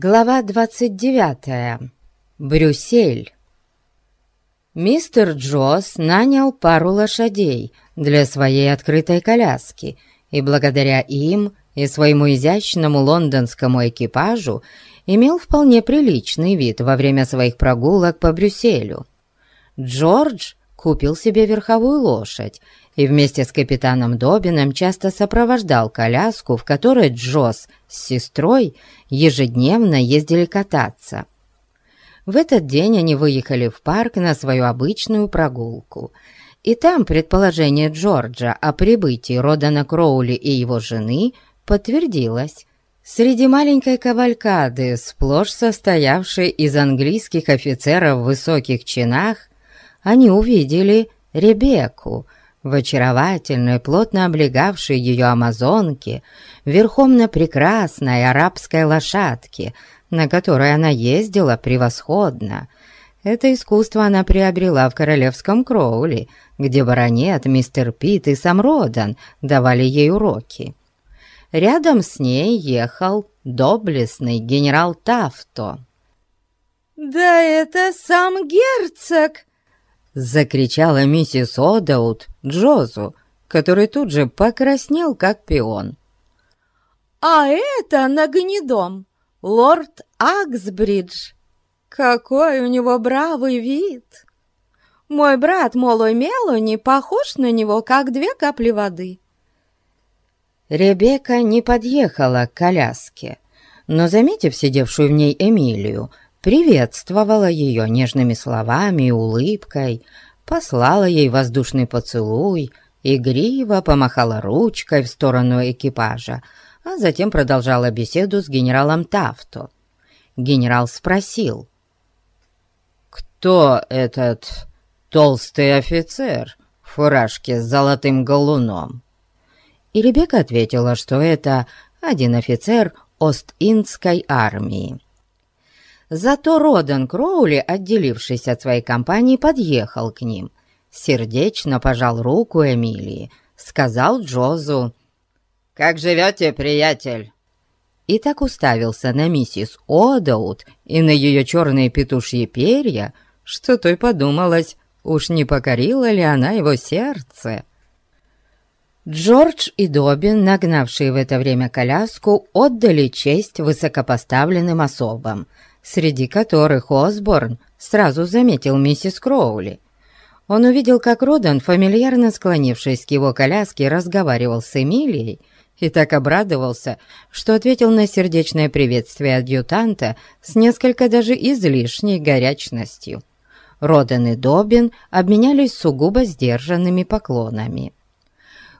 Глава 29. Брюссель. Мистер Джосс нанял пару лошадей для своей открытой коляски, и благодаря им и своему изящному лондонскому экипажу имел вполне приличный вид во время своих прогулок по Брюсселю. Джордж купил себе верховую лошадь и вместе с капитаном Добином часто сопровождал коляску, в которой Джосс с сестрой ежедневно ездили кататься. В этот день они выехали в парк на свою обычную прогулку, и там предположение Джорджа о прибытии Родана Кроули и его жены подтвердилось. Среди маленькой кавалькады, сплошь состоявшей из английских офицеров в высоких чинах, они увидели Ребекку — в очаровательной, плотно облегавшей ее амазонке, верхом на прекрасной арабской лошадке, на которой она ездила превосходно. Это искусство она приобрела в королевском Кроули, где баронет, мистер Пит и сам Родан давали ей уроки. Рядом с ней ехал доблестный генерал Тафто. «Да это сам герцог!» Закричала миссис Одаут Джозу, который тут же покраснел, как пион. «А это на гнедом лорд Аксбридж! Какой у него бравый вид! Мой брат Молой Мелони похож на него, как две капли воды!» Ребекка не подъехала к коляске, но, заметив сидевшую в ней Эмилию, приветствовала ее нежными словами и улыбкой, послала ей воздушный поцелуй, игриво помахала ручкой в сторону экипажа, а затем продолжала беседу с генералом Тафто. Генерал спросил, «Кто этот толстый офицер в фуражке с золотым галуном?» И Ребекка ответила, что это один офицер Ост-Индской армии. Зато Родан Кроули, отделившись от своей компании, подъехал к ним. Сердечно пожал руку Эмилии, сказал Джозу «Как живете, приятель?» И так уставился на миссис Одаут и на ее черные петушьи перья, что той подумалось, уж не покорила ли она его сердце. Джордж и Добин, нагнавшие в это время коляску, отдали честь высокопоставленным особам — среди которых Осборн сразу заметил миссис Кроули. Он увидел, как Родан, фамильярно склонившись к его коляске, разговаривал с Эмилией, и так обрадовался, что ответил на сердечное приветствие адъютанта с несколько даже излишней горячностью. Родан и Добин обменялись сугубо сдержанными поклонами.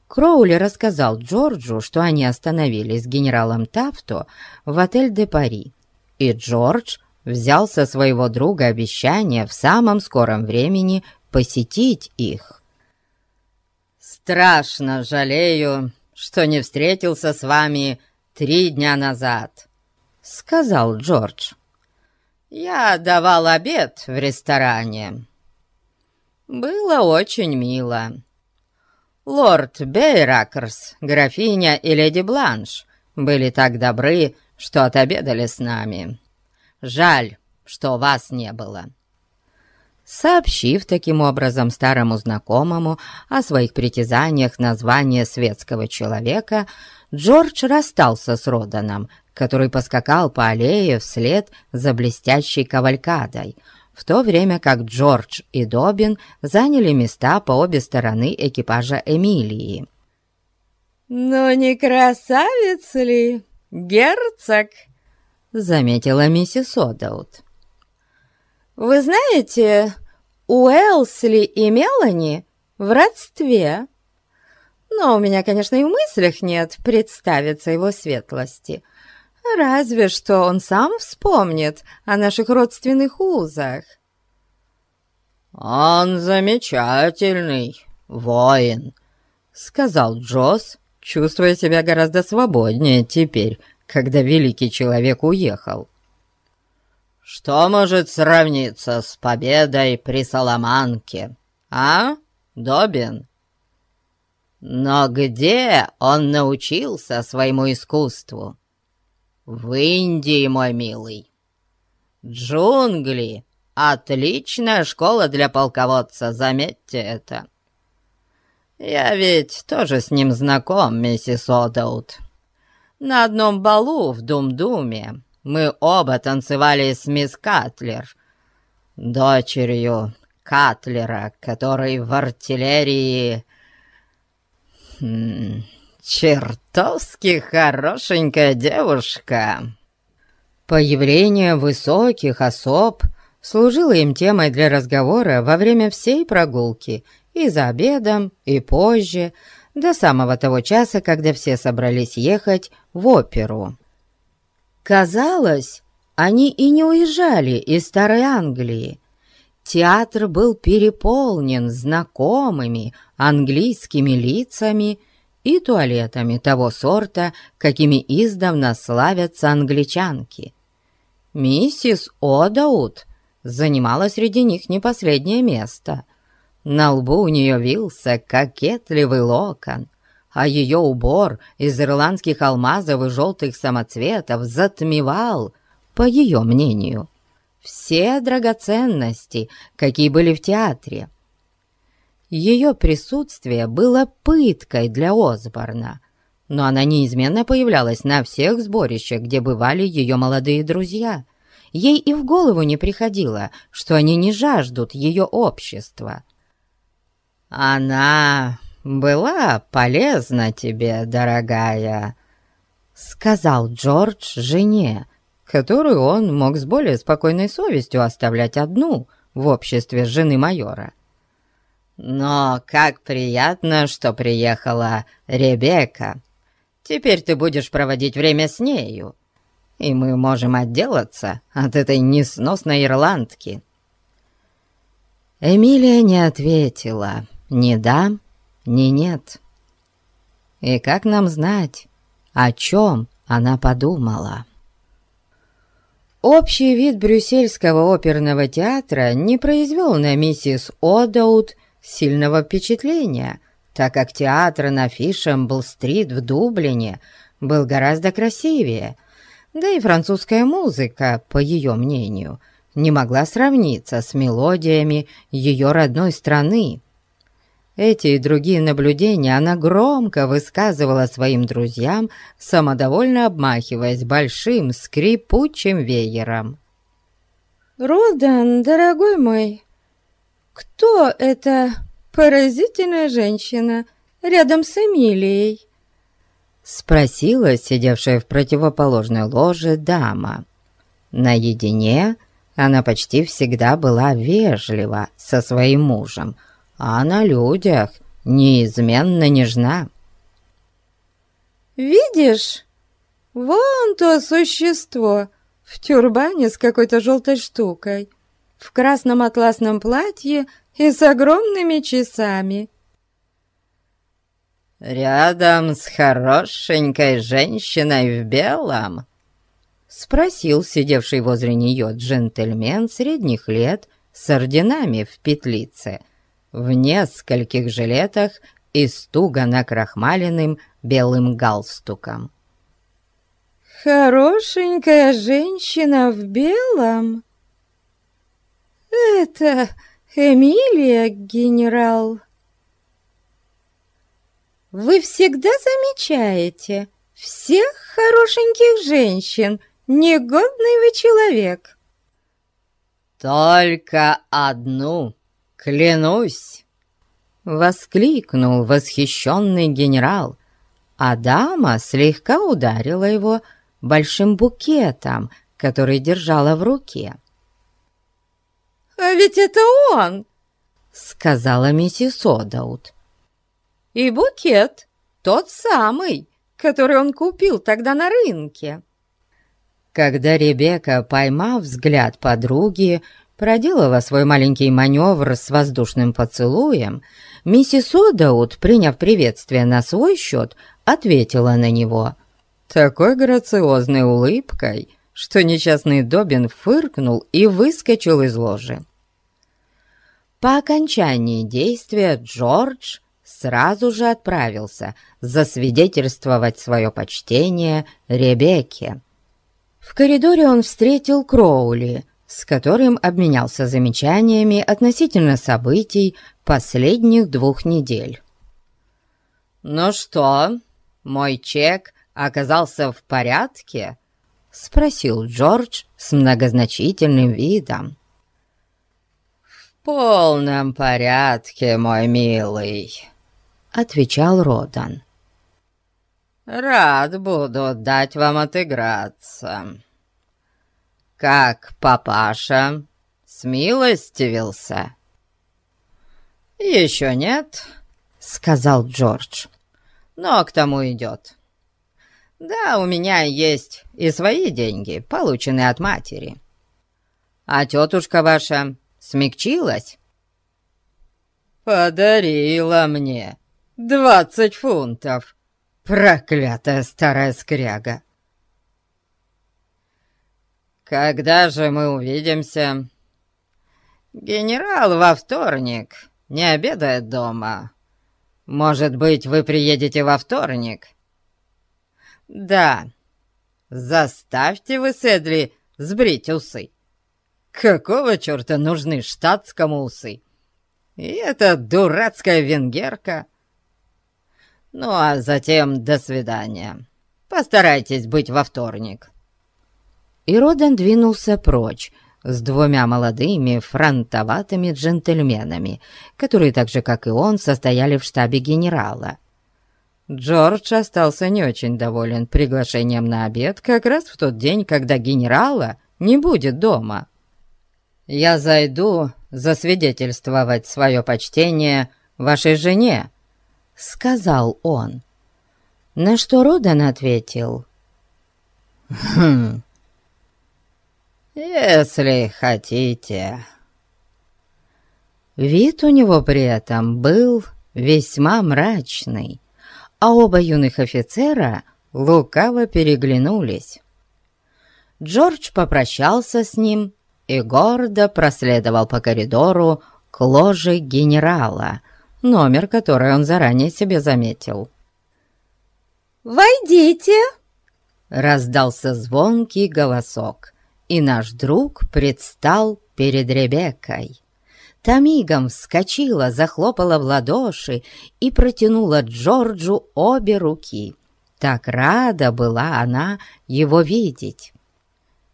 Кроули рассказал Джорджу, что они остановились с генералом Тафто в отель «Де Пари», и Джордж взял со своего друга обещание в самом скором времени посетить их. «Страшно жалею, что не встретился с вами три дня назад», — сказал Джордж. «Я давал обед в ресторане. Было очень мило. Лорд Бейракерс, графиня и леди Бланш были так добры, что отобедали с нами. Жаль, что вас не было». Сообщив таким образом старому знакомому о своих притязаниях на звание светского человека, Джордж расстался с Роданом, который поскакал по аллее вслед за блестящей кавалькадой, в то время как Джордж и Добин заняли места по обе стороны экипажа Эмилии. «Но не красавец ли?» Герцог!» — заметила миссис Одаут. «Вы знаете, Уэлсли и Мелани в родстве, но у меня, конечно, и в мыслях нет представиться его светлости, разве что он сам вспомнит о наших родственных узах». «Он замечательный воин», — сказал Джосс, чувствуя себя гораздо свободнее теперь, когда великий человек уехал. «Что может сравниться с победой при Соломанке, а, Добин?» «Но где он научился своему искусству?» в Индии, мой милый. Джунгли — отличная школа для полководца, заметьте это. Я ведь тоже с ним знаком, миссис Одаут. На одном балу в Дум-Думе мы оба танцевали с мисс Катлер, дочерью Катлера, который в артиллерии... Хм, чертовски хорошенькая девушка. Появление высоких особ служило им темой для разговора во время всей прогулки, и за обедом, и позже, до самого того часа, когда все собрались ехать в оперу. Казалось, они и не уезжали из Старой Англии. Театр был переполнен знакомыми английскими лицами и туалетами того сорта, какими издавна славятся англичанки. Миссис Одаут занимала среди них не последнее место. На лбу у нее вился кокетливый локон, а ее убор из ирландских алмазов и желтых самоцветов затмевал, по ее мнению, все драгоценности, какие были в театре. Ее присутствие было пыткой для Осборна, но она неизменно появлялась на всех сборищах, где бывали ее молодые друзья. Ей и в голову не приходило, что они не жаждут ее общества. «Она была полезна тебе, дорогая», — сказал Джордж жене, которую он мог с более спокойной совестью оставлять одну в обществе жены майора. «Но как приятно, что приехала Ребекка. Теперь ты будешь проводить время с нею, и мы можем отделаться от этой несносной ирландки». Эмилия не ответила ни да, ни нет. И как нам знать, о чем она подумала? Общий вид брюссельского оперного театра не произвел на миссис Одаут сильного впечатления, так как театр на Фишембл-стрит в Дублине был гораздо красивее, да и французская музыка, по ее мнению, не могла сравниться с мелодиями ее родной страны. Эти и другие наблюдения она громко высказывала своим друзьям, самодовольно обмахиваясь большим скрипучим веером. «Родан, дорогой мой, кто эта поразительная женщина рядом с Эмилией?» Спросила сидевшая в противоположной ложе дама. Наедине она почти всегда была вежлива со своим мужем — а на людях неизменно нежна. «Видишь, вон то существо в тюрбане с какой-то желтой штукой, в красном атласном платье и с огромными часами». «Рядом с хорошенькой женщиной в белом?» — спросил сидевший возле нее джентльмен средних лет с орденами в петлице в нескольких жилетах и с туго накрахмаленным белым галстуком. «Хорошенькая женщина в белом? Это Эмилия, генерал?» «Вы всегда замечаете всех хорошеньких женщин, негодный вы человек!» «Только одну!» «Клянусь!» — воскликнул восхищенный генерал, а дама слегка ударила его большим букетом, который держала в руке. «А ведь это он!» — сказала миссис Одаут. «И букет тот самый, который он купил тогда на рынке». Когда Ребекка, поймав взгляд подруги, Проделала свой маленький маневр с воздушным поцелуем, миссис Одаут, приняв приветствие на свой счет, ответила на него такой грациозной улыбкой, что несчастный Добин фыркнул и выскочил из ложи. По окончании действия Джордж сразу же отправился засвидетельствовать свое почтение Ребекке. В коридоре он встретил Кроули, с которым обменялся замечаниями относительно событий последних двух недель. «Ну что, мой чек оказался в порядке?» — спросил Джордж с многозначительным видом. «В полном порядке, мой милый», — отвечал Родан. «Рад буду дать вам отыграться». «Как папаша смилостивился?» «Еще нет», — сказал Джордж, — «но к тому идет. Да, у меня есть и свои деньги, полученные от матери. А тетушка ваша смягчилась?» «Подарила мне двадцать фунтов, проклятая старая скряга!» «Когда же мы увидимся?» «Генерал во вторник не обедает дома. Может быть, вы приедете во вторник?» «Да. Заставьте вы Седли сбрить усы. Какого черта нужны штатскому усы? И эта дурацкая венгерка. Ну, а затем до свидания. Постарайтесь быть во вторник» и Родан двинулся прочь с двумя молодыми фронтоватыми джентльменами, которые так же, как и он, состояли в штабе генерала. Джордж остался не очень доволен приглашением на обед как раз в тот день, когда генерала не будет дома. «Я зайду засвидетельствовать свое почтение вашей жене», — сказал он. На что Родан ответил. «Хм, «Если хотите». Вид у него при этом был весьма мрачный, а оба юных офицера лукаво переглянулись. Джордж попрощался с ним и гордо проследовал по коридору к ложе генерала, номер который он заранее себе заметил. «Войдите!» — раздался звонкий голосок — и наш друг предстал перед Ребеккой. Та мигом вскочила, захлопала в ладоши и протянула Джорджу обе руки. Так рада была она его видеть.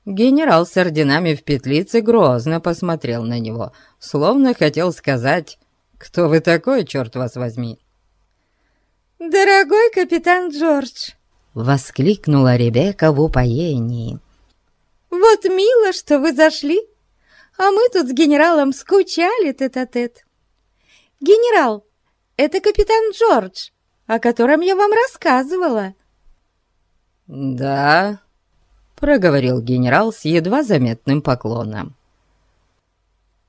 Генерал с орденами в петлице грозно посмотрел на него, словно хотел сказать «Кто вы такой, черт вас возьми?» «Дорогой капитан Джордж!» — воскликнула Ребекка в упоении. Вот мило, что вы зашли, а мы тут с генералом скучали тет-а-тет. -тет. Генерал, это капитан Джордж, о котором я вам рассказывала». «Да», — проговорил генерал с едва заметным поклоном.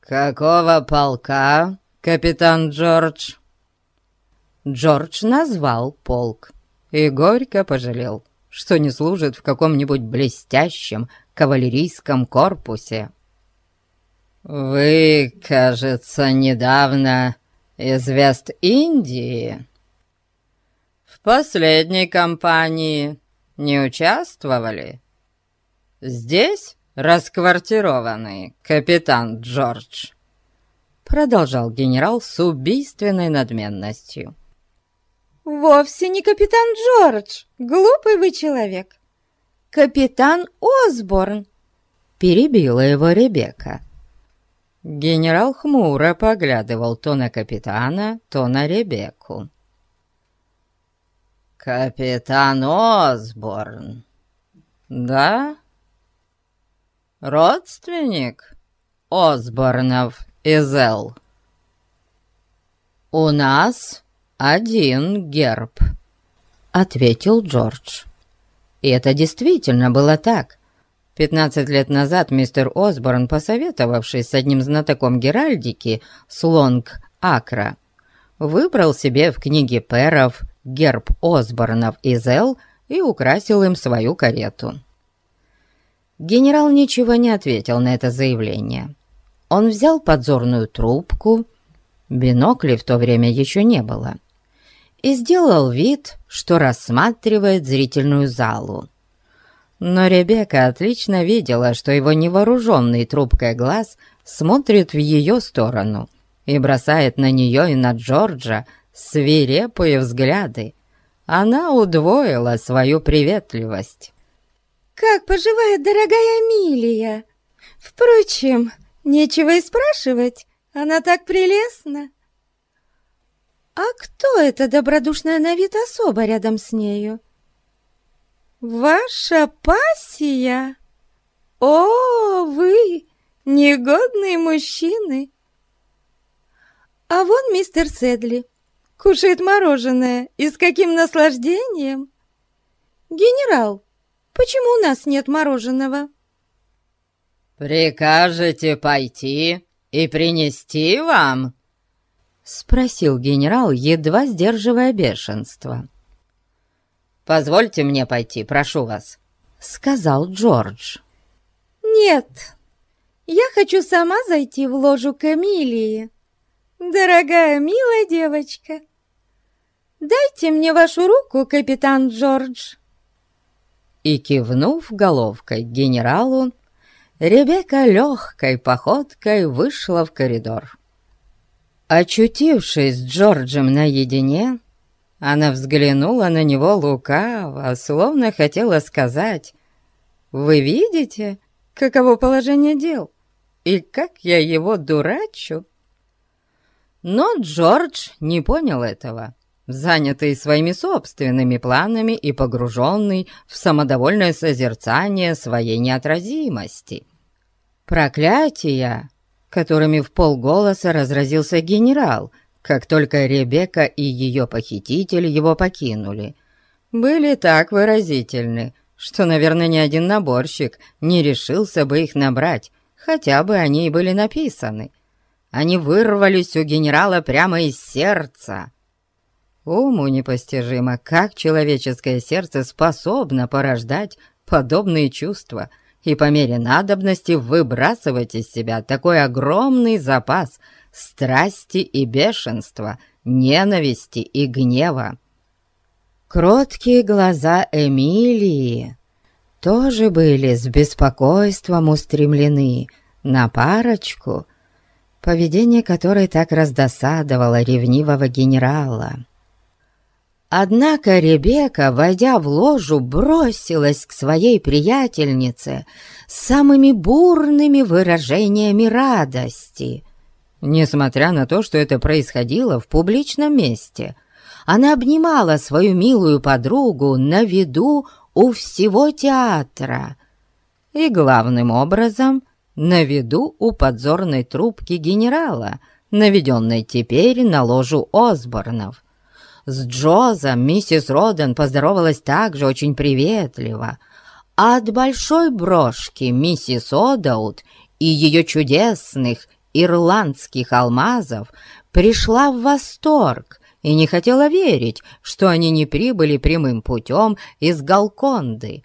«Какого полка, капитан Джордж?» Джордж назвал полк и горько пожалел, что не служит в каком-нибудь блестящем кавалерийском корпусе. «Вы, кажется, недавно из Вест-Индии. В последней кампании не участвовали? Здесь расквартированный капитан Джордж?» Продолжал генерал с убийственной надменностью. «Вовсе не капитан Джордж, глупый вы человек капитан Осборн!» Перебила его Ребекка. Генерал хмуро поглядывал то на капитана, то на Ребекку. «Капитан Осборн, да? Родственник Осборнов из Эл?» «У нас один герб», — ответил Джордж. И это действительно было так. Пятнадцать лет назад мистер Осборн, посоветовавшись с одним знатоком Геральдики, Слонг Акра, выбрал себе в книге Перов герб Осборнов из Эл и украсил им свою карету. Генерал ничего не ответил на это заявление. Он взял подзорную трубку, биноклей в то время еще не было, и сделал вид, что рассматривает зрительную залу. Но Ребекка отлично видела, что его невооруженный трубкой глаз смотрит в ее сторону и бросает на нее и на Джорджа свирепые взгляды. Она удвоила свою приветливость. «Как поживает дорогая Эмилия? Впрочем, нечего и спрашивать, она так прелестна!» «А кто эта добродушная на вид особа рядом с нею?» «Ваша пассия? О, вы, негодные мужчины!» «А вон мистер Седли, кушает мороженое, и с каким наслаждением!» «Генерал, почему у нас нет мороженого?» «Прикажете пойти и принести вам?» — спросил генерал, едва сдерживая бешенство. «Позвольте мне пойти, прошу вас», — сказал Джордж. «Нет, я хочу сама зайти в ложу к Эмилии. Дорогая, милая девочка, дайте мне вашу руку, капитан Джордж». И, кивнув головкой к генералу, Ребекка легкой походкой вышла в коридор. Очутившись с Джорджем наедине, она взглянула на него лукаво, словно хотела сказать, «Вы видите, каково положение дел, и как я его дурачу?» Но Джордж не понял этого, занятый своими собственными планами и погруженный в самодовольное созерцание своей неотразимости. Проклятия, которыми в полголоса разразился генерал — как только Ребекка и ее похититель его покинули, были так выразительны, что, наверное, ни один наборщик не решился бы их набрать, хотя бы они и были написаны. Они вырвались у генерала прямо из сердца. Уму непостижимо, как человеческое сердце способно порождать подобные чувства и по мере надобности выбрасывать из себя такой огромный запас страсти и бешенства, ненависти и гнева. Кроткие глаза Эмилии тоже были с беспокойством устремлены на парочку, поведение которой так раздосадовало ревнивого генерала. Однако Ребекка, войдя в ложу, бросилась к своей приятельнице с самыми бурными выражениями радости — Несмотря на то, что это происходило в публичном месте, она обнимала свою милую подругу на виду у всего театра и, главным образом, на виду у подзорной трубки генерала, наведенной теперь на ложу Осборнов. С Джозом миссис Роден поздоровалась также очень приветливо, а от большой брошки миссис Одаут и ее чудесных ирландских алмазов пришла в восторг и не хотела верить, что они не прибыли прямым путем из Галконды.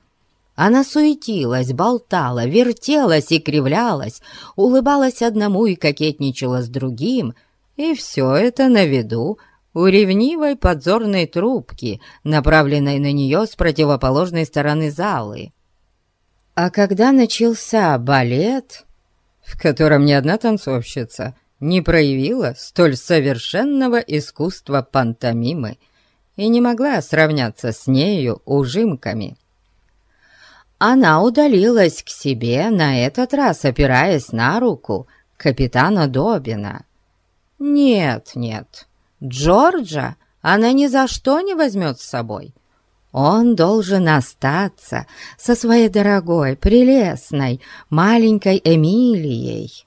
Она суетилась, болтала, вертелась и кривлялась, улыбалась одному и кокетничала с другим, и все это на виду у ревнивой подзорной трубки, направленной на нее с противоположной стороны залы. А когда начался балет, в котором ни одна танцовщица не проявила столь совершенного искусства пантомимы и не могла сравняться с нею ужимками. Она удалилась к себе, на этот раз опираясь на руку капитана Добина. Нет, нет, Джорджа она ни за что не возьмет с собой. Он должен остаться со своей дорогой, прелестной, маленькой Эмилией.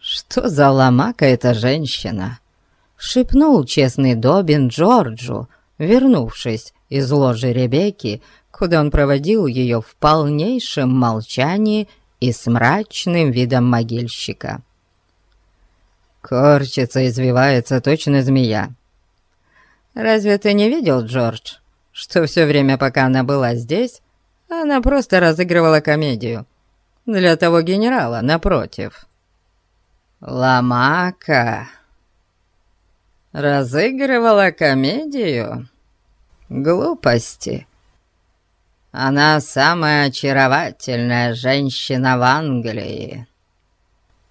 «Что за ломака эта женщина?» — шепнул честный Добин Джорджу, вернувшись из ложи Ребекки, куда он проводил ее в полнейшем молчании и с мрачным видом могильщика. Корчится, извивается точно змея. Разве ты не видел, Джордж, что все время, пока она была здесь, она просто разыгрывала комедию для того генерала напротив? Ламака разыгрывала комедию? Глупости. Она самая очаровательная женщина в Англии», —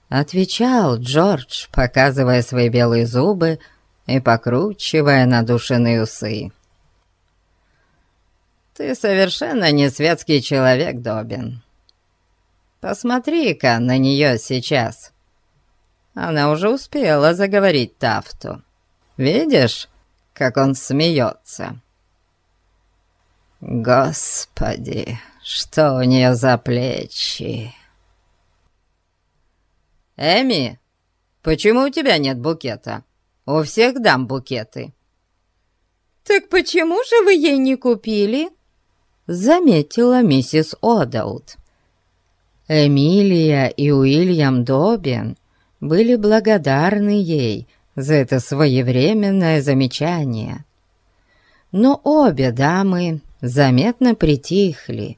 отвечал Джордж, показывая свои белые зубы и покручивая надушенные усы. «Ты совершенно не светский человек, Добин. Посмотри-ка на нее сейчас. Она уже успела заговорить Тафту. Видишь, как он смеется?» Господи, что у нее за плечи? Эми, почему у тебя нет букета? У всех дам букеты. Так почему же вы ей не купили? Заметила миссис Одаут. Эмилия и Уильям Добин были благодарны ей за это своевременное замечание. Но обе дамы заметно притихли.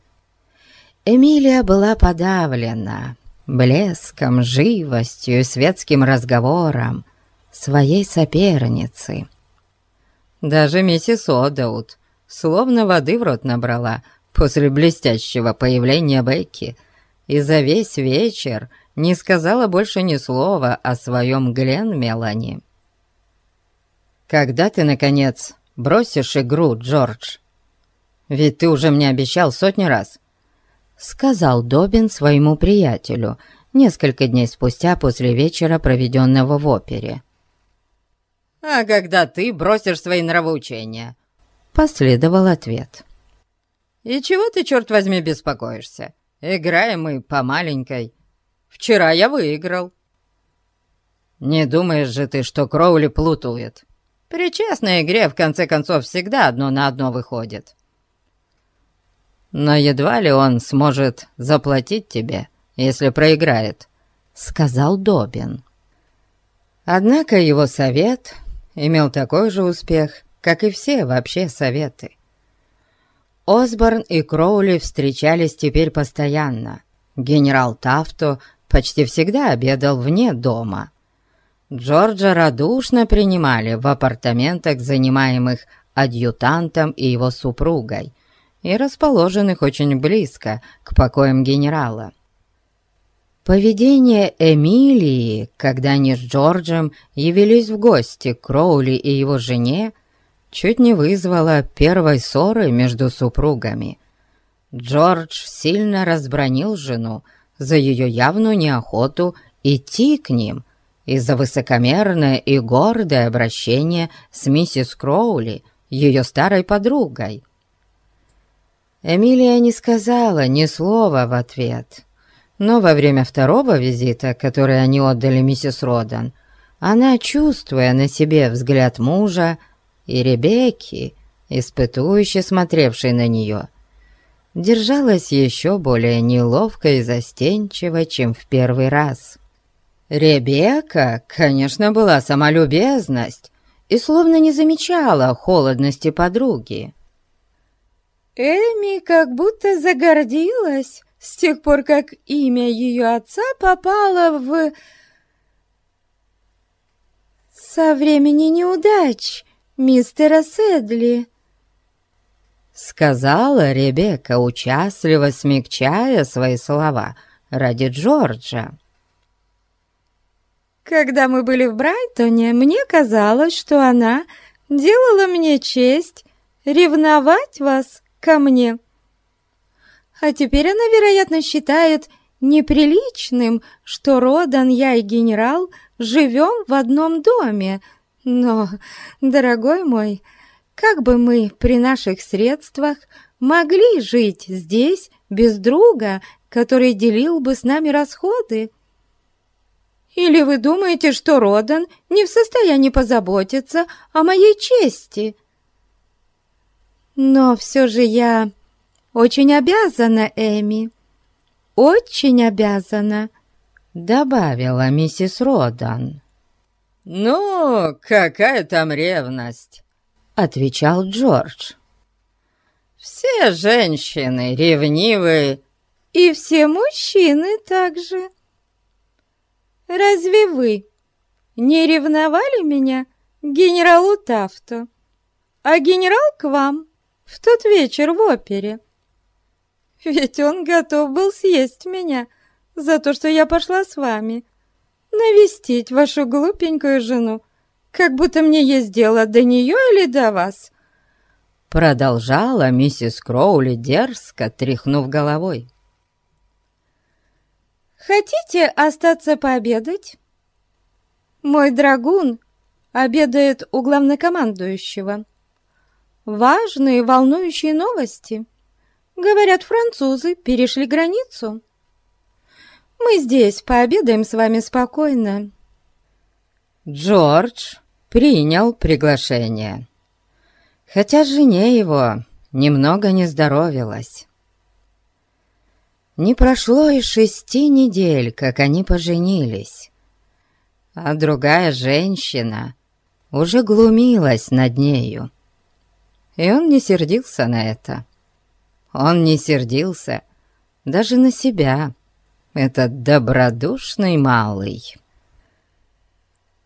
Эмилия была подавлена блеском, живостью и светским разговором своей соперницы. Даже миссис Одаут словно воды в рот набрала после блестящего появления Бекки и за весь вечер не сказала больше ни слова о своем Глен Мелани. «Когда ты, наконец, бросишь игру, Джордж?» Ведь ты уже мне обещал сотни раз», — сказал Добин своему приятелю несколько дней спустя после вечера, проведенного в опере. «А когда ты бросишь свои нравоучения?» — последовал ответ. «И чего ты, черт возьми, беспокоишься? Играем мы по маленькой. Вчера я выиграл». «Не думаешь же ты, что Кроули плутует? При честной игре, в конце концов, всегда одно на одно выходит» но едва ли он сможет заплатить тебе, если проиграет», — сказал Добин. Однако его совет имел такой же успех, как и все вообще советы. Осборн и Кроули встречались теперь постоянно. Генерал Тафто почти всегда обедал вне дома. Джорджа радушно принимали в апартаментах, занимаемых адъютантом и его супругой, и расположенных очень близко к покоям генерала. Поведение Эмилии, когда они с Джорджем явились в гости к Кроули и его жене, чуть не вызвало первой ссоры между супругами. Джордж сильно разбронил жену за ее явную неохоту идти к ним и за высокомерное и гордое обращение с миссис Кроули, ее старой подругой. Эмилия не сказала ни слова в ответ, но во время второго визита, который они отдали миссис Родан, она, чувствуя на себе взгляд мужа и Ребекки, испытующе смотревшей на нее, держалась еще более неловко и застенчиво, чем в первый раз. Ребекка, конечно, была сама любезность и словно не замечала холодности подруги. Эми как будто загордилась с тех пор, как имя ее отца попало в... «Со времени неудач, мистера Седли», — сказала Ребекка, участливо смягчая свои слова ради Джорджа. «Когда мы были в Брайтоне, мне казалось, что она делала мне честь ревновать вас ко мне. А теперь она, вероятно, считает неприличным, что Родан, я и генерал живем в одном доме. Но, дорогой мой, как бы мы при наших средствах могли жить здесь без друга, который делил бы с нами расходы? Или вы думаете, что Родан не в состоянии позаботиться о моей чести?» Но все же я очень обязана Эми, очень обязана, добавила миссис Родан. «Ну, какая там ревность?» — отвечал Джордж. «Все женщины ревнивы». «И все мужчины также. Разве вы не ревновали меня генералу Тафту, а генерал к вам?» В тот вечер в опере. ведь он готов был съесть меня за то, что я пошла с вами навестить вашу глупенькую жену, как будто мне есть дело до нее или до вас». Продолжала миссис Кроули дерзко, тряхнув головой. «Хотите остаться пообедать? Мой драгун обедает у главнокомандующего. Важные, волнующие новости. Говорят, французы перешли границу. Мы здесь пообедаем с вами спокойно». Джордж принял приглашение, хотя жене его немного не здоровилось. Не прошло и шести недель, как они поженились, а другая женщина уже глумилась над нею. И он не сердился на это. Он не сердился даже на себя, этот добродушный малый.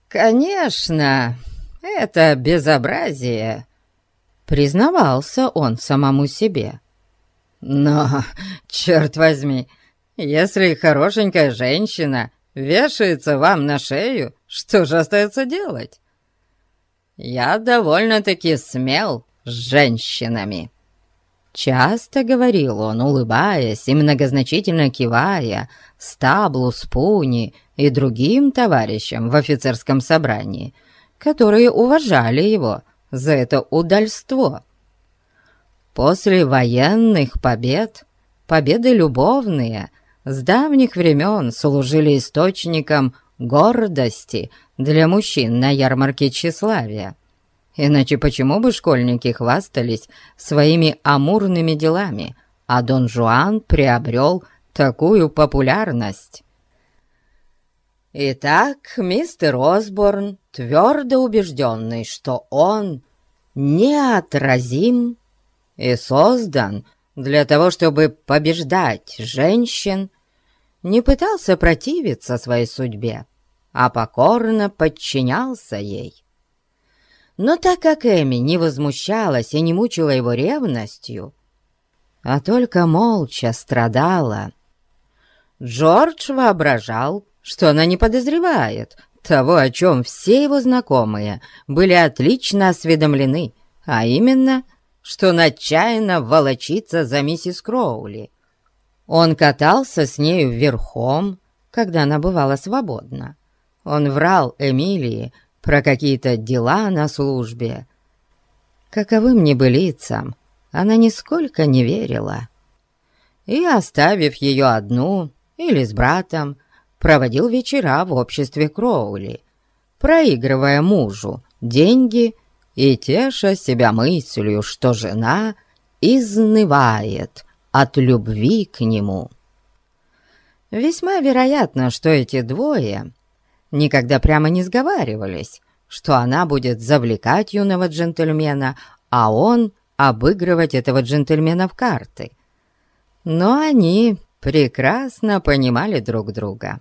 «Конечно, это безобразие», — признавался он самому себе. «Но, черт возьми, если хорошенькая женщина вешается вам на шею, что же остается делать? Я довольно-таки смел с женщинами». Часто говорил он, улыбаясь и многозначительно кивая Стаблу, Спуни и другим товарищам в офицерском собрании, которые уважали его за это удальство. После военных побед, победы любовные, с давних времен служили источником гордости для мужчин на ярмарке тщеславия. Иначе почему бы школьники хвастались своими амурными делами, а Дон Жуан приобрел такую популярность? Итак, мистер Осборн, твердо убежденный, что он неотразим и создан для того, чтобы побеждать женщин, не пытался противиться своей судьбе, а покорно подчинялся ей. Но так как Эми не возмущалась и не мучила его ревностью, а только молча страдала, Джордж воображал, что она не подозревает того, о чем все его знакомые были отлично осведомлены, а именно, что он отчаянно волочится за миссис Кроули. Он катался с нею верхом, когда она бывала свободна. Он врал Эмилии, про какие-то дела на службе. Каковым небылицам она нисколько не верила. И, оставив ее одну или с братом, проводил вечера в обществе Кроули, проигрывая мужу деньги и теша себя мыслью, что жена изнывает от любви к нему. Весьма вероятно, что эти двое никогда прямо не сговаривались, что она будет завлекать юного джентльмена, а он обыгрывать этого джентльмена в карты. Но они прекрасно понимали друг друга.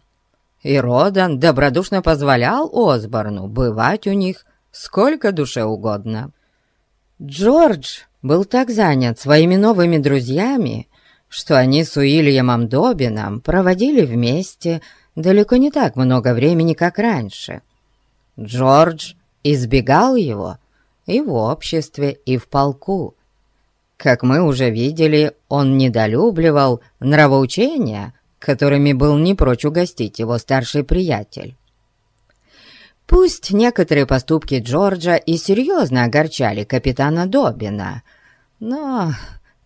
И Родан добродушно позволял Осборну бывать у них сколько душе угодно. Джордж был так занят своими новыми друзьями, что они с Уильямом Добином проводили вместе далеко не так много времени, как раньше. Джордж избегал его и в обществе, и в полку. Как мы уже видели, он недолюбливал нравоучения, которыми был не прочь угостить его старший приятель. Пусть некоторые поступки Джорджа и серьезно огорчали капитана Добина, но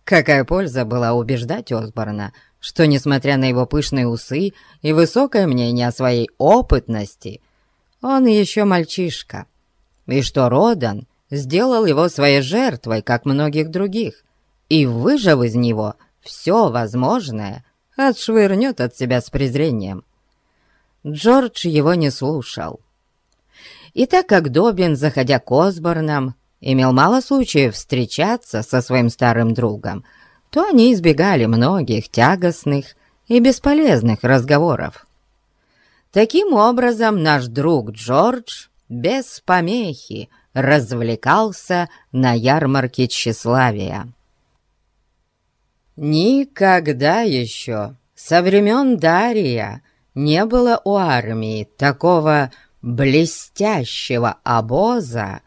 какая польза была убеждать Осборна, что, несмотря на его пышные усы и высокое мнение о своей опытности, он еще мальчишка, и что Родан сделал его своей жертвой, как многих других, и, выжав из него все возможное, отшвырнет от себя с презрением. Джордж его не слушал. И так как Добин, заходя к Осборнам, имел мало случаев встречаться со своим старым другом, то они избегали многих тягостных и бесполезных разговоров. Таким образом, наш друг Джордж без помехи развлекался на ярмарке тщеславия. Никогда еще со времен Дария не было у армии такого блестящего обоза,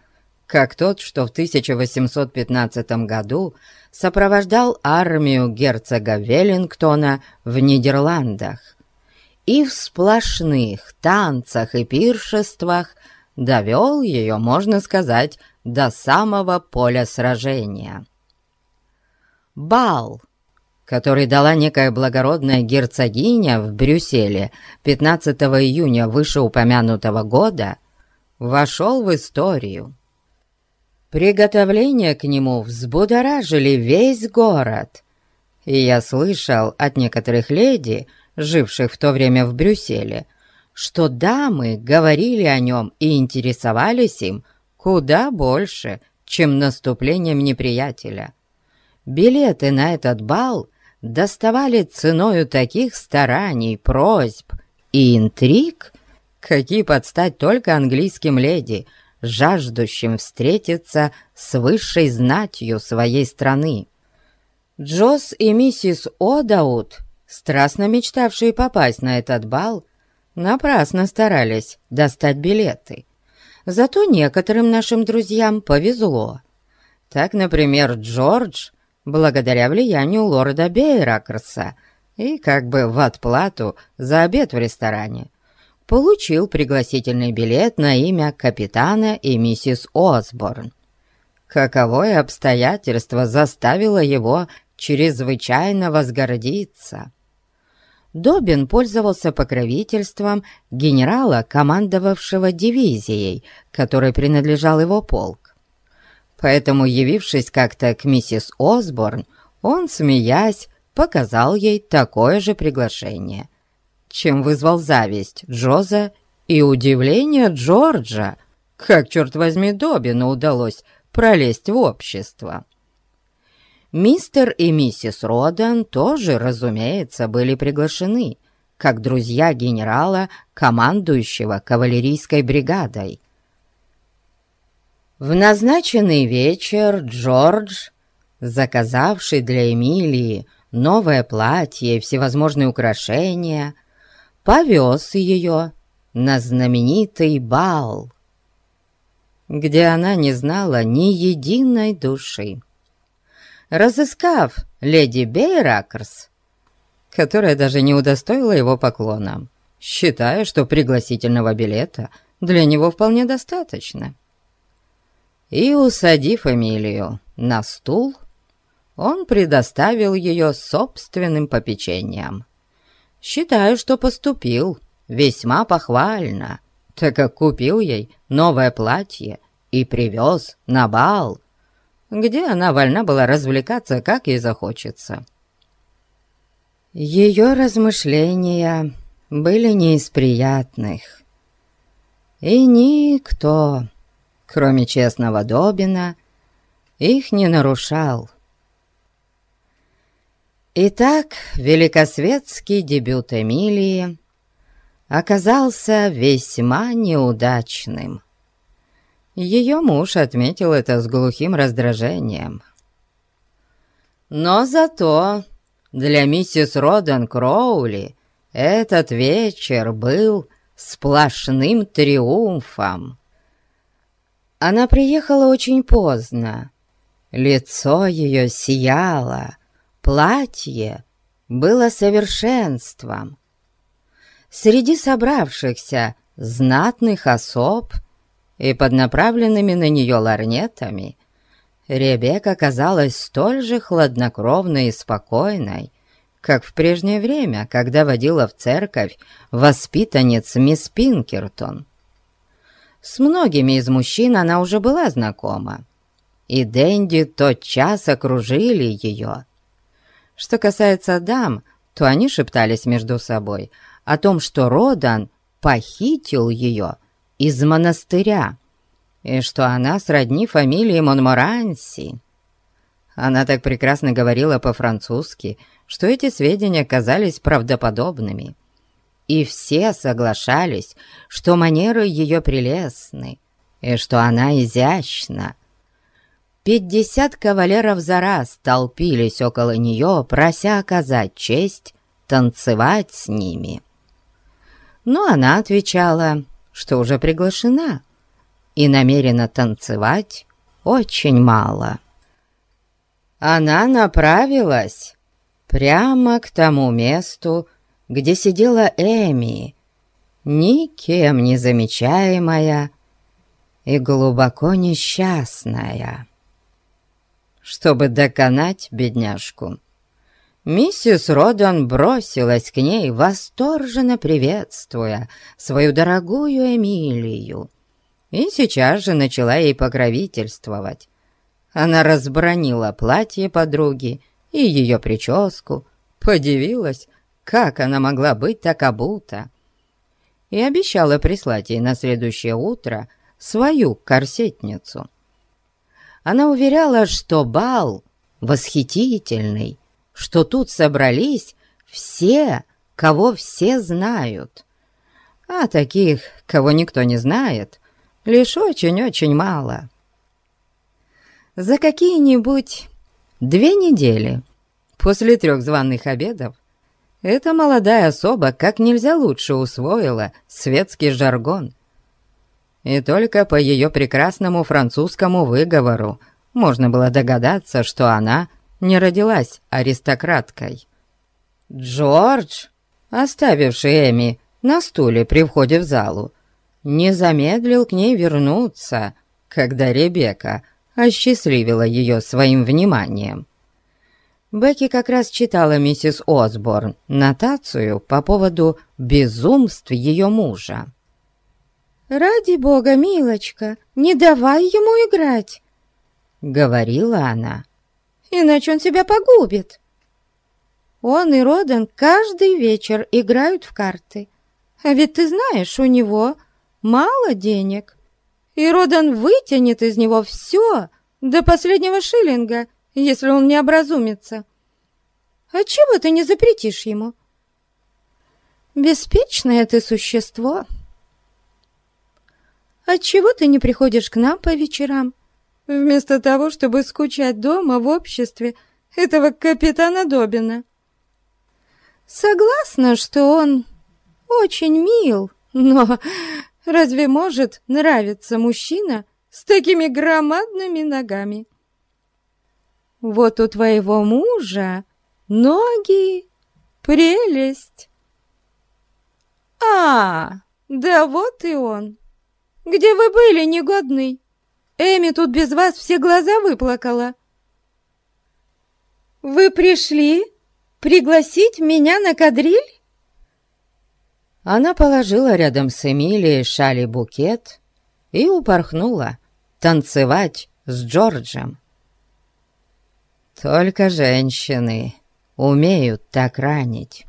как тот, что в 1815 году сопровождал армию герцога Веллингтона в Нидерландах и в сплошных танцах и пиршествах довел ее, можно сказать, до самого поля сражения. Бал, который дала некая благородная герцогиня в Брюсселе 15 июня вышеупомянутого года, вошел в историю. Приготовления к нему взбудоражили весь город, и я слышал от некоторых леди, живших в то время в Брюсселе, что дамы говорили о нем и интересовались им куда больше, чем наступлением неприятеля. Билеты на этот бал доставали ценою таких стараний, просьб и интриг, какие подстать только английским леди, жаждущим встретиться с высшей знатью своей страны. Джосс и миссис Одаут, страстно мечтавшие попасть на этот бал, напрасно старались достать билеты. Зато некоторым нашим друзьям повезло. Так, например, Джордж, благодаря влиянию лорда Бейракерса и как бы в отплату за обед в ресторане, получил пригласительный билет на имя капитана и миссис Осборн. Каковое обстоятельство заставило его чрезвычайно возгордиться. Добин пользовался покровительством генерала, командовавшего дивизией, которой принадлежал его полк. Поэтому, явившись как-то к миссис Осборн, он, смеясь, показал ей такое же приглашение, чем вызвал зависть Джоза и удивление Джорджа, как, черт возьми, Добину удалось пролезть в общество. Мистер и миссис Родан тоже, разумеется, были приглашены, как друзья генерала, командующего кавалерийской бригадой. В назначенный вечер Джордж, заказавший для Эмилии новое платье и всевозможные украшения, повез ее на знаменитый бал, где она не знала ни единой души разыскав леди Бейракерс, которая даже не удостоила его поклоном, считая, что пригласительного билета для него вполне достаточно. И, усадив Эмилию на стул, он предоставил ее собственным попечениям. Считаю, что поступил весьма похвально, так как купил ей новое платье и привез на бал где она вольна была развлекаться, как ей захочется. Ее размышления были не из приятных, и никто, кроме честного Добина, их не нарушал. Итак, великосветский дебют Эмилии оказался весьма неудачным. Ее муж отметил это с глухим раздражением. Но зато для миссис Родан Кроули этот вечер был сплошным триумфом. Она приехала очень поздно. Лицо ее сияло, платье было совершенством. Среди собравшихся знатных особ и под направленными на нее ларнетами Ребекка казалась столь же хладнокровной и спокойной, как в прежнее время, когда водила в церковь воспитанниц мисс Пинкертон. С многими из мужчин она уже была знакома, и Дэнди тотчас окружили ее. Что касается дам, то они шептались между собой о том, что Родан похитил ее из монастыря, и что она сродни фамилии Монморанси. Она так прекрасно говорила по-французски, что эти сведения казались правдоподобными. И все соглашались, что манеры ее прелестны, и что она изящна. Пятьдесят кавалеров за раз толпились около нее, прося оказать честь танцевать с ними. Но она отвечала, что уже приглашена и намерена танцевать очень мало. Она направилась прямо к тому месту, где сидела Эми, никем не замечаемая и глубоко несчастная чтобы доконать бедняжку. Миссис Родан бросилась к ней, восторженно приветствуя свою дорогую Эмилию, и сейчас же начала ей покровительствовать. Она разбронила платье подруги и ее прическу, подивилась, как она могла быть так обута, и обещала прислать ей на следующее утро свою корсетницу — она уверяла, что бал восхитительный, что тут собрались все, кого все знают. А таких, кого никто не знает, лишь очень-очень мало. За какие-нибудь две недели после трех званых обедов эта молодая особа как нельзя лучше усвоила светский жаргон — и только по ее прекрасному французскому выговору можно было догадаться, что она не родилась аристократкой. Джордж, оставивший Эми на стуле при входе в залу, не замедлил к ней вернуться, когда Ребекка осчастливила ее своим вниманием. Бекки как раз читала миссис Осборн нотацию по поводу безумств ее мужа. «Ради бога, милочка, не давай ему играть!» — говорила она. «Иначе он себя погубит!» Он и Родан каждый вечер играют в карты. А ведь ты знаешь, у него мало денег. И Родан вытянет из него все до последнего шиллинга, если он не образумится. Отчего ты не запретишь ему? Беспечное ты существо!» Отчего ты не приходишь к нам по вечерам, вместо того, чтобы скучать дома в обществе этого капитана Добина? Согласна, что он очень мил, но разве может нравиться мужчина с такими громадными ногами? Вот у твоего мужа ноги прелесть. А, да вот и он. Где вы были, негодный? Эми тут без вас все глаза выплакала. Вы пришли пригласить меня на кадриль? Она положила рядом с Эмилией шали букет и упорхнула танцевать с Джорджем. Только женщины умеют так ранить.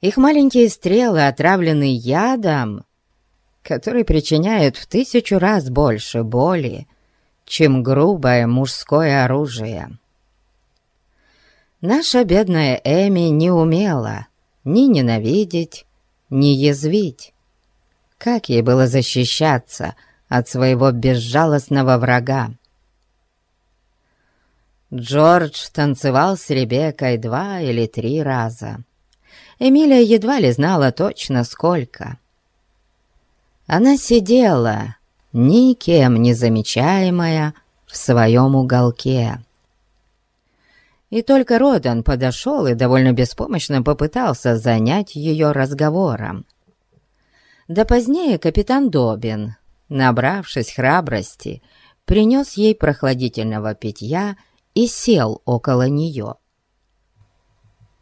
Их маленькие стрелы, отравленные ядом, который причиняет в тысячу раз больше боли, чем грубое мужское оружие. Наша бедная Эми не умела ни ненавидеть, ни язвить. Как ей было защищаться от своего безжалостного врага? Джордж танцевал с Ребеккой два или три раза. Эмилия едва ли знала точно сколько. Она сидела, никем не замечаемая, в своем уголке. И только Родан подошел и довольно беспомощно попытался занять ее разговором. Да позднее капитан Добин, набравшись храбрости, принес ей прохладительного питья и сел около нее.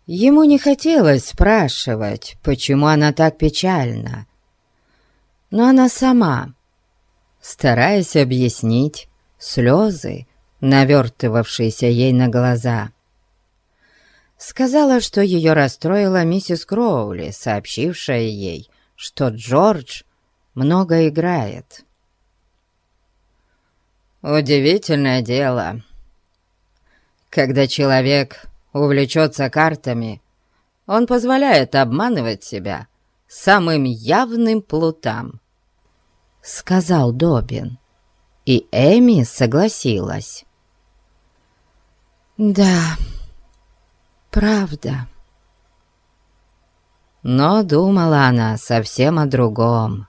Ему не хотелось спрашивать, почему она так печальна, но она сама, стараясь объяснить слезы, навертывавшиеся ей на глаза. Сказала, что ее расстроила миссис Кроули, сообщившая ей, что Джордж много играет. Удивительное дело. Когда человек увлечется картами, он позволяет обманывать себя самым явным плутам — сказал Добин. и Эми согласилась. «Да, правда». Но думала она совсем о другом.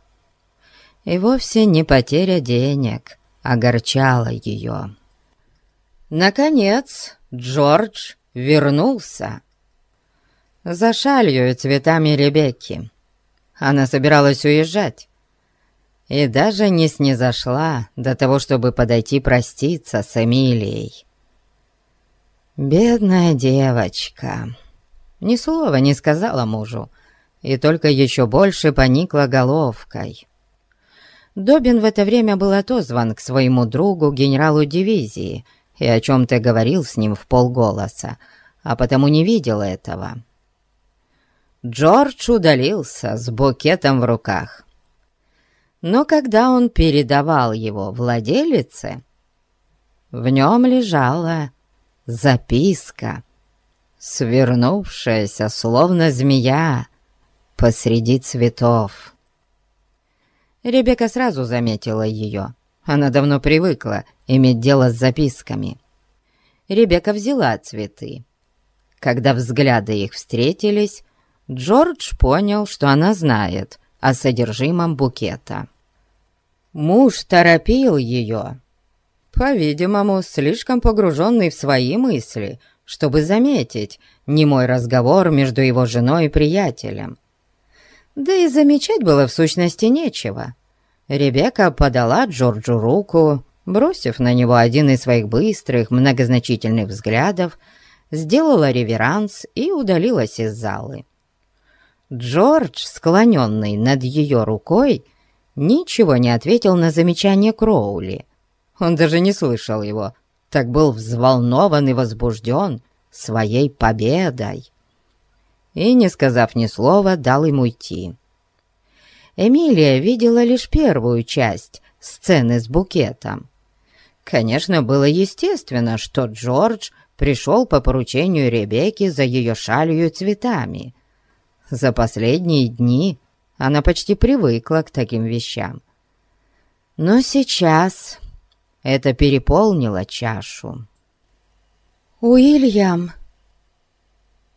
И вовсе не потеря денег огорчала ее. Наконец Джордж вернулся. За шалью и цветами Ребекки. Она собиралась уезжать. И даже не снизошла до того, чтобы подойти проститься с Эмилией. Бедная девочка. Ни слова не сказала мужу, и только еще больше поникла головкой. Добин в это время был отозван к своему другу, генералу дивизии, и о чем-то говорил с ним в полголоса, а потому не видел этого. Джордж удалился с букетом в руках. Но когда он передавал его владелице, в нем лежала записка, свернувшаяся, словно змея, посреди цветов. Ребекка сразу заметила ее. Она давно привыкла иметь дело с записками. Ребекка взяла цветы. Когда взгляды их встретились, Джордж понял, что она знает о содержимом букета. Муж торопил ее, по-видимому, слишком погруженный в свои мысли, чтобы заметить немой разговор между его женой и приятелем. Да и замечать было в сущности нечего. Ребекка подала Джорджу руку, бросив на него один из своих быстрых, многозначительных взглядов, сделала реверанс и удалилась из залы. Джордж, склоненный над ее рукой, ничего не ответил на замечание Кроули. Он даже не слышал его, так был взволнован и возбужден своей победой и, не сказав ни слова, дал ему идти. Эмилия видела лишь первую часть сцены с букетом. Конечно, было естественно, что Джордж пришел по поручению Ребекки за ее шалью и цветами. За последние дни она почти привыкла к таким вещам. Но сейчас это переполнило чашу. «Уильям!»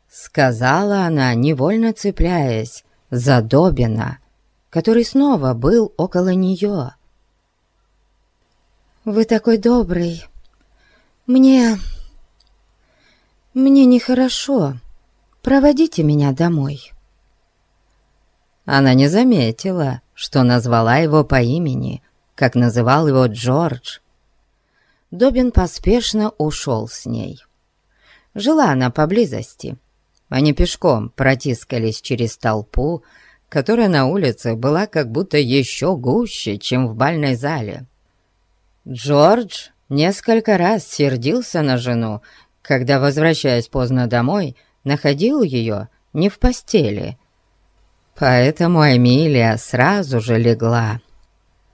Сказала она, невольно цепляясь за Добина, который снова был около нее. «Вы такой добрый. Мне... мне нехорошо. Проводите меня домой». Она не заметила, что назвала его по имени, как называл его Джордж. Добин поспешно ушел с ней. Жила она поблизости, они пешком протискались через толпу, которая на улице была как будто еще гуще, чем в бальной зале. Джордж несколько раз сердился на жену, когда, возвращаясь поздно домой, находил ее не в постели. Поэтому Эмилия сразу же легла.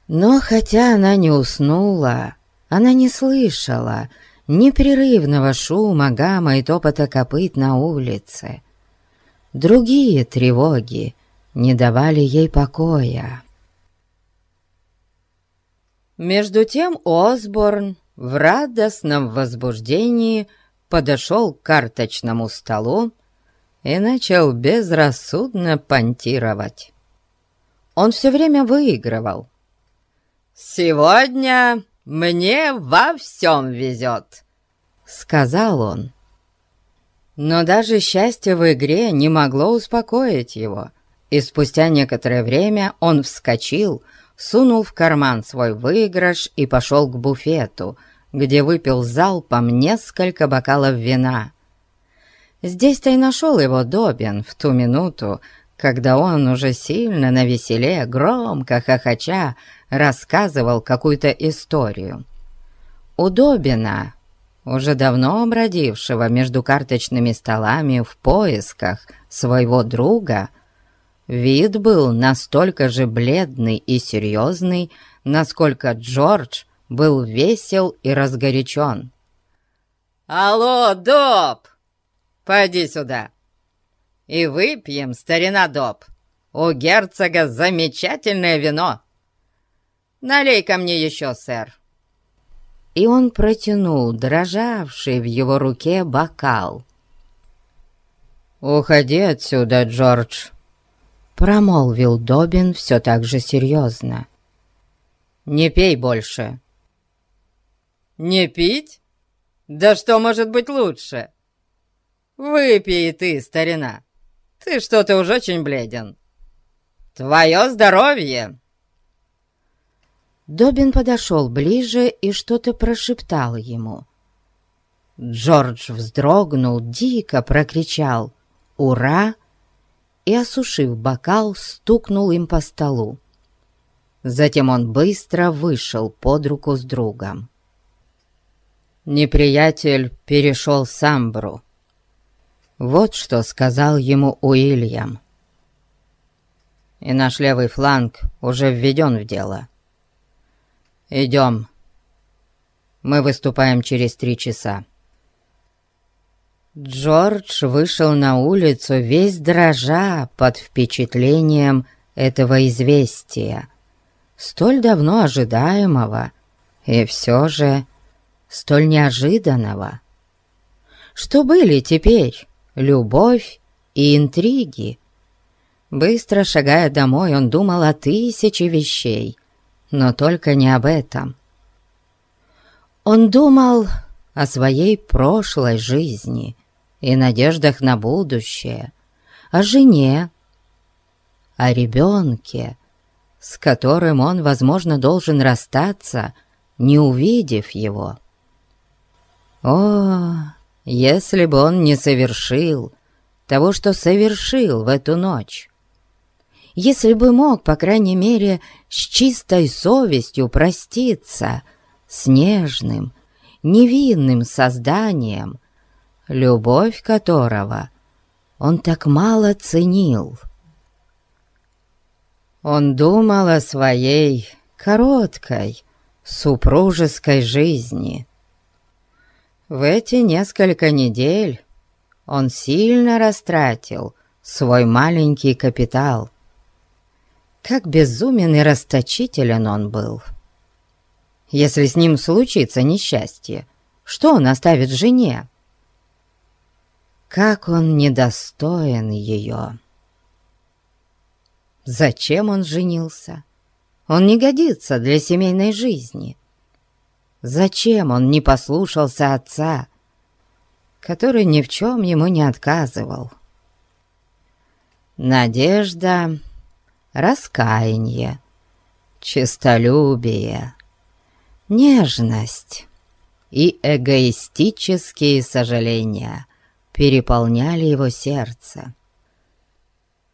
Но хотя она не уснула, она не слышала, непрерывного шума, гамма и топота копыт на улице. Другие тревоги не давали ей покоя. Между тем Осборн в радостном возбуждении подошел к карточному столу и начал безрассудно понтировать. Он все время выигрывал. «Сегодня «Мне во всем везет», — сказал он. Но даже счастье в игре не могло успокоить его, и спустя некоторое время он вскочил, сунул в карман свой выигрыш и пошел к буфету, где выпил залпом несколько бокалов вина. Здесь-то и нашел его Добин в ту минуту, когда он уже сильно навеселе, громко хохоча, рассказывал какую-то историю. У Добина, уже давно бродившего между карточными столами в поисках своего друга, вид был настолько же бледный и серьезный, насколько Джордж был весел и разгорячен. «Алло, Доб! Пойди сюда!» и выпьем, старина Доб. У герцога замечательное вино. Налей ко мне еще, сэр. и он протянул дрожавший в его руке бокал. «Уходи отсюда, Джордж!» — промолвил Добин все так же серьезно. «Не пей больше!» «Не пить? Да что может быть лучше? Выпей ты, старина! Ты что-то уж очень бледен. Твое здоровье!» Добин подошел ближе и что-то прошептал ему. Джордж вздрогнул, дико прокричал «Ура!» и, осушив бокал, стукнул им по столу. Затем он быстро вышел под руку с другом. Неприятель перешел Самбру. Вот что сказал ему Уильям. И наш левый фланг уже введен в дело. «Идем. Мы выступаем через три часа». Джордж вышел на улицу весь дрожа под впечатлением этого известия, столь давно ожидаемого и все же столь неожиданного. Что были теперь любовь и интриги? Быстро шагая домой, он думал о тысяче вещей, но только не об этом. Он думал о своей прошлой жизни и надеждах на будущее, о жене, о ребенке, с которым он, возможно, должен расстаться, не увидев его. О, если бы он не совершил того, что совершил в эту ночь! если бы мог, по крайней мере, с чистой совестью проститься с нежным, невинным созданием, любовь которого он так мало ценил. Он думал о своей короткой супружеской жизни. В эти несколько недель он сильно растратил свой маленький капитал. Как безумен и расточителен он был. Если с ним случится несчастье, что он оставит жене? Как он недостоин ее! Зачем он женился? Он не годится для семейной жизни. Зачем он не послушался отца, который ни в чем ему не отказывал? Надежда раскаяние, честолюбие, нежность и эгоистические сожаления переполняли его сердце.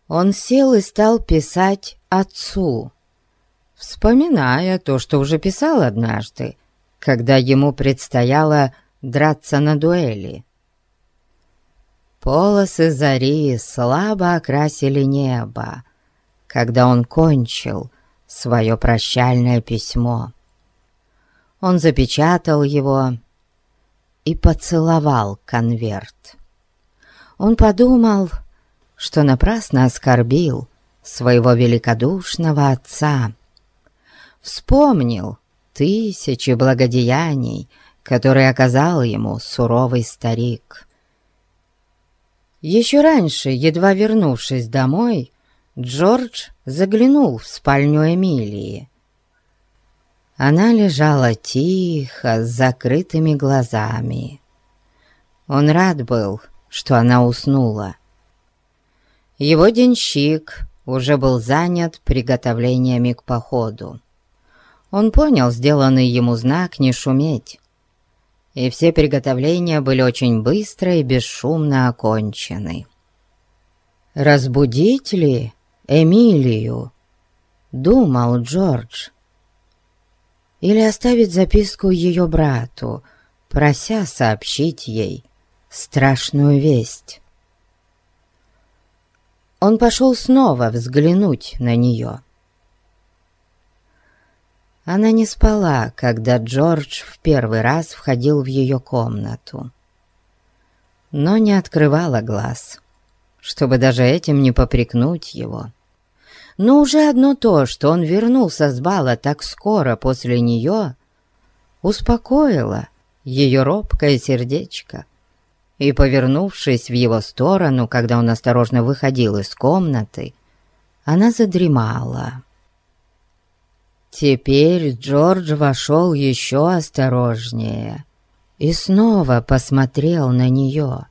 Он сел и стал писать отцу, вспоминая то, что уже писал однажды, когда ему предстояло драться на дуэли. Полосы зари слабо окрасили небо, когда он кончил свое прощальное письмо. Он запечатал его и поцеловал конверт. Он подумал, что напрасно оскорбил своего великодушного отца. Вспомнил тысячи благодеяний, которые оказал ему суровый старик. Еще раньше, едва вернувшись домой, Джордж заглянул в спальню Эмилии. Она лежала тихо, с закрытыми глазами. Он рад был, что она уснула. Его денщик уже был занят приготовлениями к походу. Он понял сделанный ему знак не шуметь, и все приготовления были очень быстро и бесшумно окончены. «Разбудить ли?» Эмилию, думал Джордж. Или оставить записку ее брату, прося сообщить ей страшную весть. Он пошел снова взглянуть на нее. Она не спала, когда Джордж в первый раз входил в ее комнату, но не открывала глаз, чтобы даже этим не попрекнуть его. Но уже одно то, что он вернулся с бала так скоро после нее, успокоила ее робкое сердечко, и, повернувшись в его сторону, когда он осторожно выходил из комнаты, она задремала. Теперь Джордж вошел еще осторожнее и снова посмотрел на нее.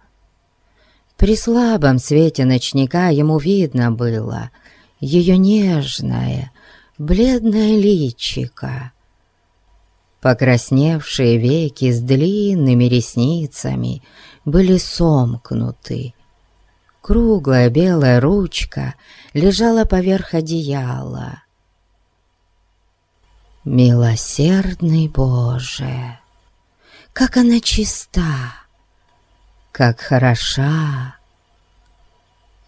При слабом свете ночника ему видно было ее нежное, бледное личико, Покрасневшие веки с длинными ресницами были сомкнуты. Круглая белая ручка лежала поверх одеяла. Милосердный Боже, как она чиста, как хороша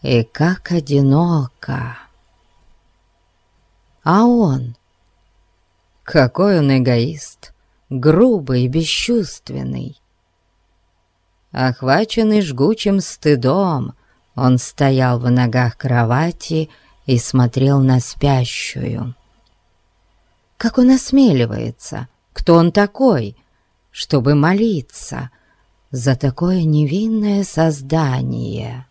и как одинока. А он какой он эгоист, грубый и бесчувственный. Охваченный жгучим стыдом, он стоял в ногах кровати и смотрел на спящую. Как он осмеливается, кто он такой, чтобы молиться за такое невинное создание?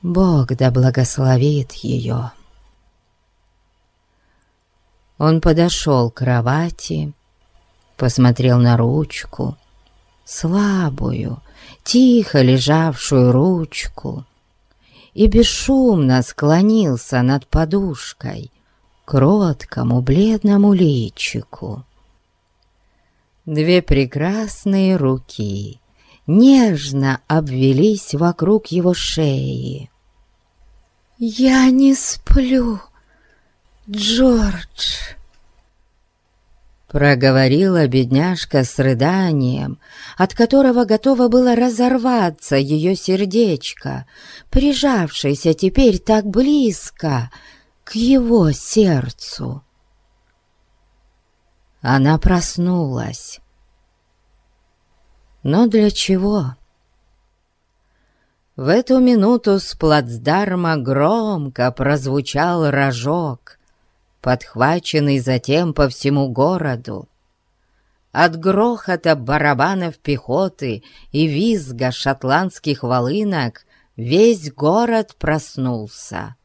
Бог да благословит ее. Он подошел к кровати, посмотрел на ручку, слабую, тихо лежавшую ручку, и бесшумно склонился над подушкой кроткому бледному личику. Две прекрасные руки нежно обвелись вокруг его шеи. «Я не сплю!» Джордж!» Проговорила бедняжка с рыданием, от которого готово было разорваться ее сердечко, прижавшееся теперь так близко к его сердцу. Она проснулась. Но для чего? В эту минуту с плацдарма громко прозвучал рожок, подхваченный затем по всему городу. От грохота барабанов пехоты и визга шотландских волынок весь город проснулся.